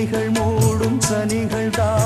மலைகள் மூடும் சனிகள் தான்